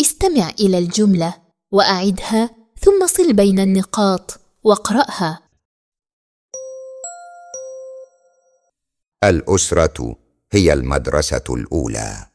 استمع إلى الجملة وأعدها ثم صل بين النقاط واقرأها. الأسرة هي المدرسة الأولى.